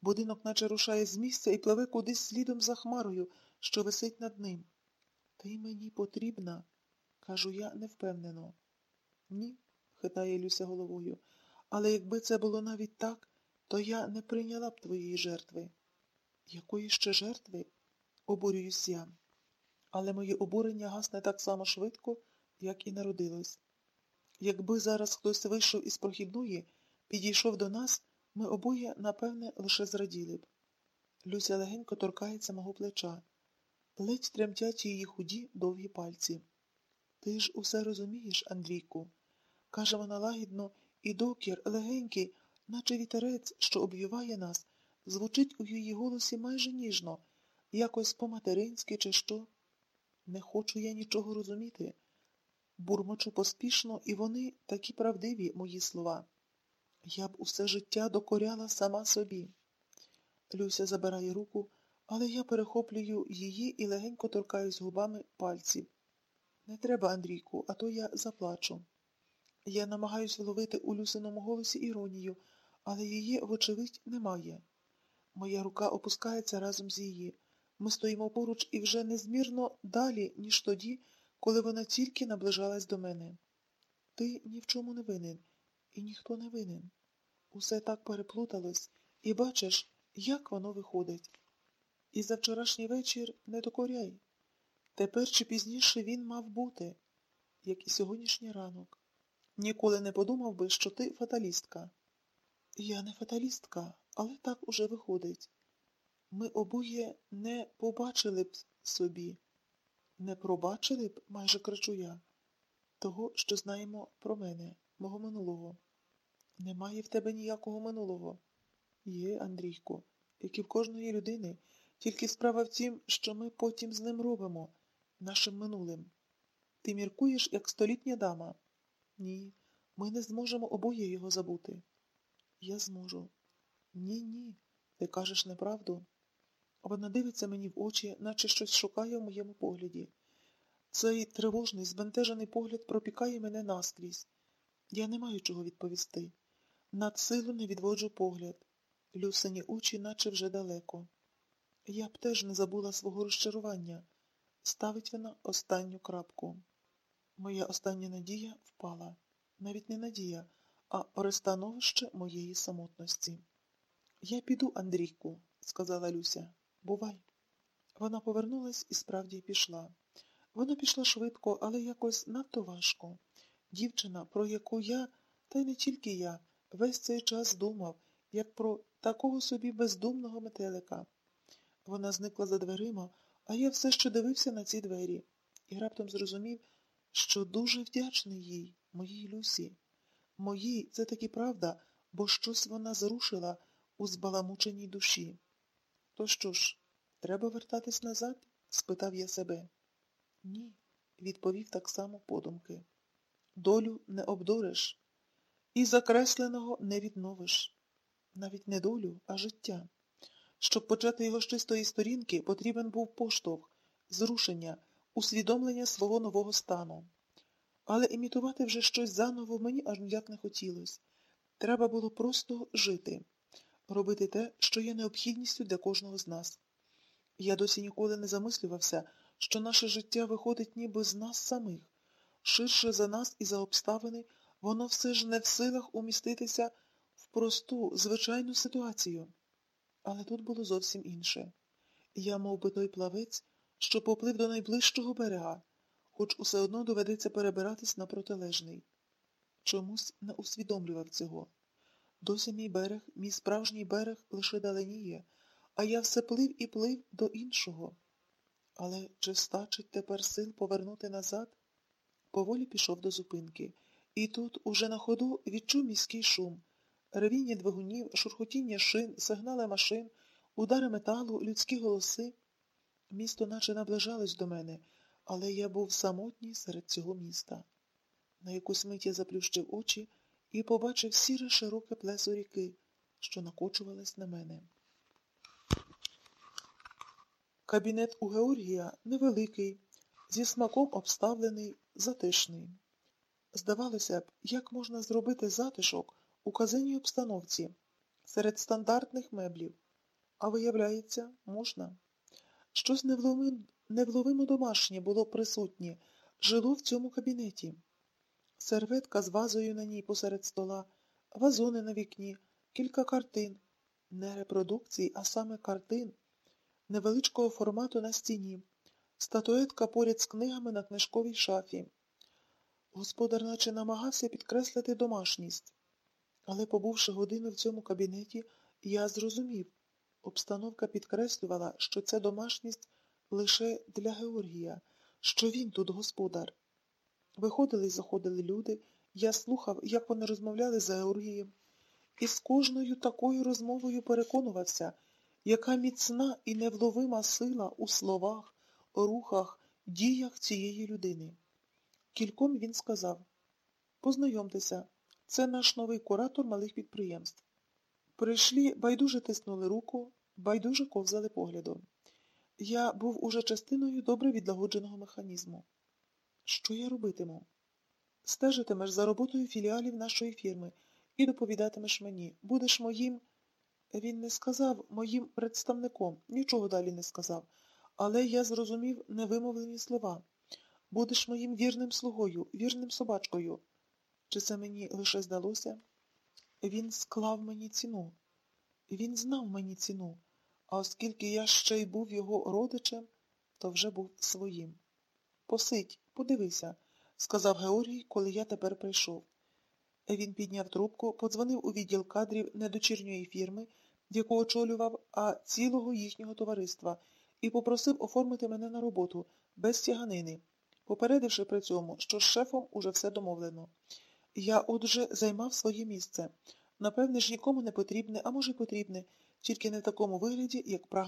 Будинок наче рушає з місця і пливе кудись слідом за хмарою, що висить над ним. Ти мені потрібна, кажу я невпевнено. Ні, хитає Люся головою, але якби це було навіть так, то я не прийняла б твоєї жертви. Якої ще жертви? обурююсь я. Але моє обурення гасне так само швидко, як і народилось. Якби зараз хтось вийшов із прохідної, підійшов до нас, ми обоє, напевне, лише зраділи б. Люся легенько торкається мого плеча, ледь тремтять її худі довгі пальці. Ти ж усе розумієш, Андрійку, каже вона лагідно, і докір, легенький, наче вітерець, що обвіває нас, звучить у її голосі майже ніжно, якось по-материнськи, чи що. Не хочу я нічого розуміти. Бурмочу поспішно, і вони такі правдиві, мої слова. Я б усе життя докоряла сама собі. Люся забирає руку, але я перехоплюю її і легенько торкаюсь губами пальців. Не треба, Андрійку, а то я заплачу. Я намагаюсь вловити у Люсиному голосі іронію, але її, вочевидь, немає. Моя рука опускається разом з її. Ми стоїмо поруч і вже незмірно далі, ніж тоді, коли вона тільки наближалась до мене. Ти ні в чому не винен, і ніхто не винен. Усе так переплуталось, і бачиш, як воно виходить. І за вчорашній вечір не докоряй. Тепер чи пізніше він мав бути, як і сьогоднішній ранок. Ніколи не подумав би, що ти фаталістка. Я не фаталістка, але так уже виходить. Ми обоє не побачили б собі, не пробачили б, майже кричу я, того, що знаємо про мене, мого минулого. Немає в тебе ніякого минулого. Є, Андрійко, як і в кожної людини, тільки справа в тім, що ми потім з ним робимо, нашим минулим. Ти міркуєш, як столітня дама. Ні, ми не зможемо обоє його забути. Я зможу. Ні, ні, ти кажеш неправду. Вона дивиться мені в очі, наче щось шукає в моєму погляді. Цей тривожний, збентежений погляд пропікає мене наскрізь. Я не маю чого відповісти. Над силу не відводжу погляд. Люсині очі, наче вже далеко. Я б теж не забула свого розчарування. Ставить вона останню крапку. Моя остання надія впала. Навіть не надія, а перестановище моєї самотності. Я піду, Андрійку, сказала Люся. Бувай. Вона повернулась і справді пішла. Вона пішла швидко, але якось надто важко. Дівчина, про яку я, та й не тільки я, весь цей час думав, як про такого собі бездумного метелика. Вона зникла за дверима, а я все ще дивився на ці двері і раптом зрозумів, що дуже вдячний їй, моїй Люсі. Моїй, це таки правда, бо щось вона зрушила у збаламученій душі. То що ж, треба вертатись назад? спитав я себе. Ні, відповів так само подумки. Долю не обдуриш, і закресленого не відновиш. Навіть не долю, а життя. Щоб почати його з чистої сторінки, потрібен був поштовх, зрушення, усвідомлення свого нового стану. Але імітувати вже щось заново мені аж ніяк не хотілося. Треба було просто жити, робити те, що є необхідністю для кожного з нас. Я досі ніколи не замислювався, що наше життя виходить ніби з нас самих. Ширше за нас і за обставини, воно все ж не в силах уміститися в просту, звичайну ситуацію. Але тут було зовсім інше. Я мов би, той плавець, що поплив до найближчого берега, хоч усе одно доведеться перебиратись на протилежний. Чомусь не усвідомлював цього. Досі мій берег, мій справжній берег лише даленіє, а я все плив і плив до іншого. Але чи стачить тепер сил повернути назад? Поволі пішов до зупинки, і тут, уже на ходу, відчув міський шум, ревіння двигунів, шурхотіння шин, сигнали машин, удари металу, людські голоси. Місто наче наближалось до мене, але я був самотній серед цього міста. На якусь мить я заплющив очі і побачив сіре широке плесо ріки, що накочувалась на мене. Кабінет у Георгія невеликий, зі смаком обставлений, затишний. Здавалося б, як можна зробити затишок у казенній обстановці серед стандартних меблів. А виявляється, можна. Щось невловимо, невловимо домашнє було присутнє, жило в цьому кабінеті. Серветка з вазою на ній посеред стола, вазони на вікні, кілька картин. Не репродукцій, а саме картин, невеличкого формату на стіні, статуетка поряд з книгами на книжковій шафі. Господар наче намагався підкреслити домашність. Але, побувши годину в цьому кабінеті, я зрозумів. Обстановка підкреслювала, що ця домашність лише для Георгія, що він тут господар. Виходили й заходили люди, я слухав, як вони розмовляли з Георгієм, і з кожною такою розмовою переконувався, яка міцна і невловима сила у словах, рухах, діях цієї людини. Кільком він сказав Познайомтеся, це наш новий куратор малих підприємств. Прийшлі, байдуже тиснули руку, байдуже ковзали поглядом. Я був уже частиною добре відлагодженого механізму. Що я робитиму? Стежитимеш за роботою філіалів нашої фірми і доповідатимеш мені. Будеш моїм. Він не сказав моїм представником, нічого далі не сказав, але я зрозумів невимовлені слова. Будеш моїм вірним слугою, вірним собачкою. Чи це мені лише здалося? Він склав мені ціну. Він знав мені ціну, а оскільки я ще й був його родичем, то вже був своїм. Посидь, подивися, сказав Георгій, коли я тепер прийшов. Він підняв трубку, подзвонив у відділ кадрів недочірньої фірми, яку очолював, а цілого їхнього товариства, і попросив оформити мене на роботу без тяганини, попередивши при цьому, що з шефом уже все домовлено. Я, отже, займав своє місце. Напевне ж, нікому не потрібне, а може, й потрібне, тільки не в такому вигляді, як прагнув.